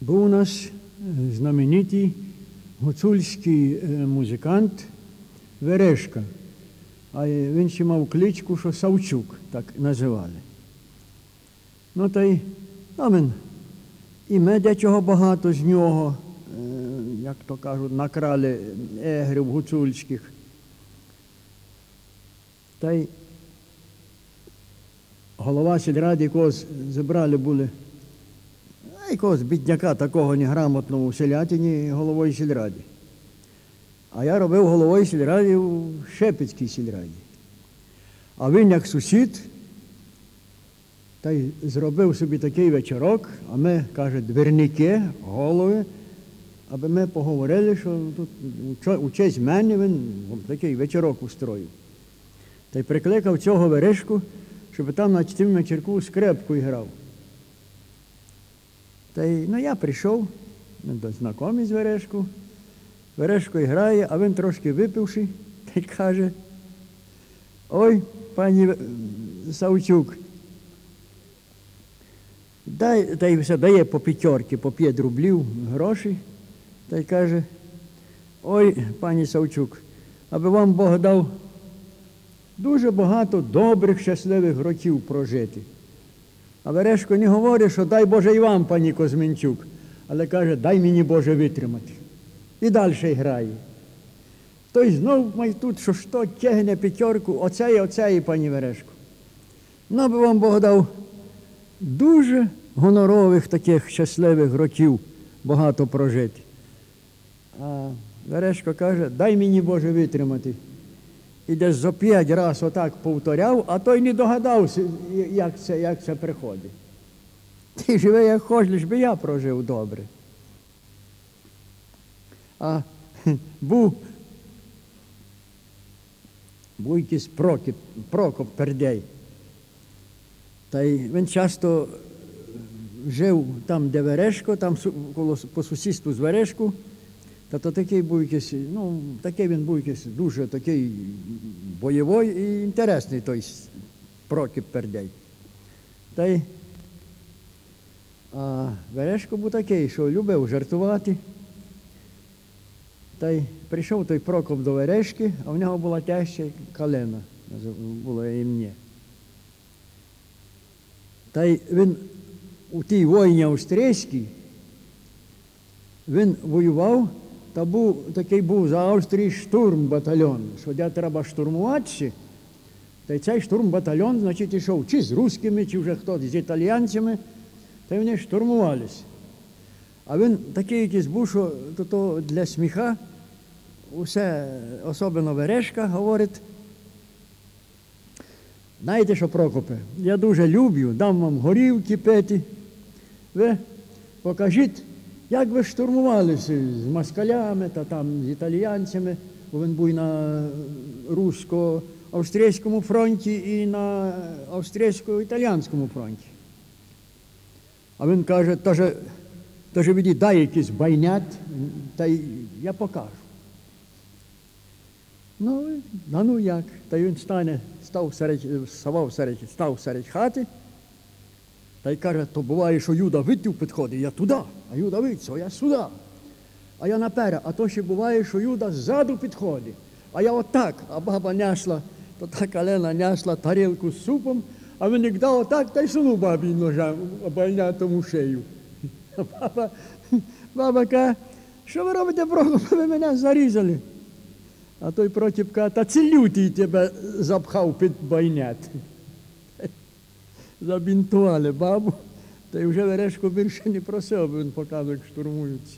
Був у нас е, знаменитий гуцульський е, музикант Верешка. А е, він ще мав кличку, що Савчук, так називали. Ну та й він, і ми дечого багато з нього, як то кажуть, накрали егрів гуцульських. Та й голова сільради якогось зібрали були, якогось бідняка такого неграмотного у селятині головою сільради. А я робив головою сільради у Шепецькій сільраді. А він як сусід, та й зробив собі такий вечорок, а ми, каже, двірники, голови, аби ми поговорили, що тут у честь мене він такий вечорок устроїв. Та й прикликав цього верешку, щоб там на тім вечірку скрепку грав. Та й ну, я прийшов, до знайомі з Верешку. Верешко грає, а він трошки випивши, та й каже, ой, пані Савчук, дай, та й все дає по п'ятерки, по 5 рублів грошей, та й каже, ой, пані Савчук, аби вам Бог дав дуже багато добрих, щасливих років прожити. А Верешко не говорить, що дай Боже і вам, пані Козменчук, але каже, дай мені Боже витримати. І далі грає. Той знов май тут, що що тягне п'ятерку, оце і оце і пані Верешко. Ну, би вам Бог дав дуже гонорових таких щасливих років багато прожити. А Верешко каже, дай мені Боже витримати. І десь за п'ять разів отак повторяв, а той не догадався, як це, як це приходить. Ти живи, як хочеш, лиш би я прожив добре. А був, був якийсь Прокіп, Прокоп Пердей. Та й він часто жив там, де Верешко, там по сусідству з Верешку. Та то такий був якийсь, ну, такий він був якийсь дуже такий бойовий і інтересний той Прокіп Пердей. Та й а Верешко був такий, що любив жартувати. Та й прийшов той Прокоп до Верешки, а в нього була теща Калина, було ім'я. Та й він у тій війні австрійській, він воював, та був такий був за Австрії штурм батальйон, що де треба штурмуватися. Та й цей штурм батальйон, значить, йшов чи з русскими, чи вже хтось з італіянцями, та й вони штурмувалися. А він такий якийсь був, що то, то для сміха усе, особливо Верешка, говорить. Знаєте що, Прокопе, я дуже люблю, дам вам горівки пити. Ви покажіть, як ви штурмувалися з москалями та там з італіянцями, бо він був на русько-австрійському фронті і на австрійсько-італіянському фронті. А він каже, «Таже, таже віді, дай якийсь байнят, та я покажу. Ну, а ну як? Та він стане, став серед, ставав серед, став серед хати, та й каже, то буває, що Юда витів підходить, я туди, а Юда витів, я сюди. А я наперед, а то ще буває, що Юда ззаду підходить, а я отак, а баба няшла, то та калена няшла тарілку з супом, а він отак, та й сунув бабі ножем, обальняв тому шею. А баба, баба каже, що ви робите, Прокоп, ви мене зарізали. А той Прокіп каже, та це лютий тебе запхав під багнет. Забінтували бабу, та й вже Верешко більше не просив, бо він показував, як штурмуються.